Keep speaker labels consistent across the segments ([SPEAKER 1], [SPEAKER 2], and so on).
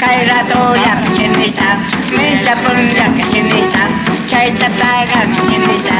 [SPEAKER 1] खैरातो लक्ष्मीता मैं जपुर लक्ष्मीता चैतता लक्ष्मीता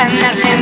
[SPEAKER 1] Iskandar sen.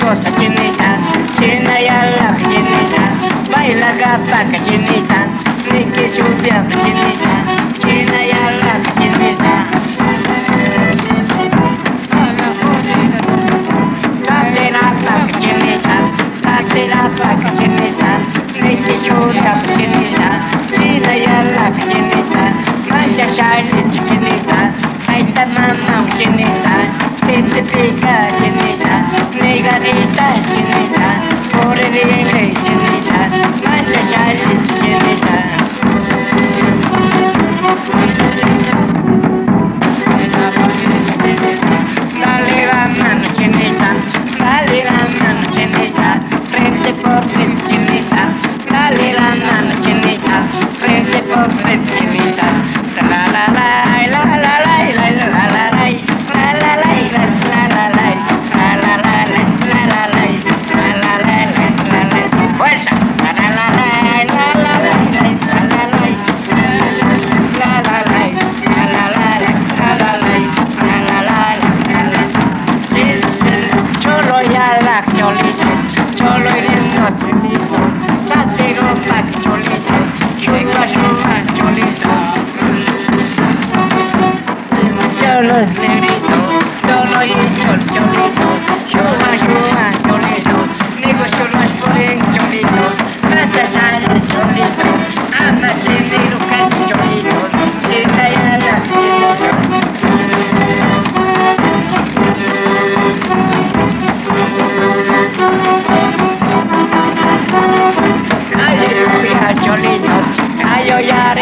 [SPEAKER 1] tangossa chinita, china yalla chinita, baila gapa chinita, niki chubia chinita, china yalla chinita. Tatirapa chinita, tatirapa chinita, niki chubia chinita, china yalla chinita, mancha shali chinita, aita mama chinita, titi pika chinita. doing it. los negritos, cholito, cholito, no es por cholito, cholito, ama cholito, se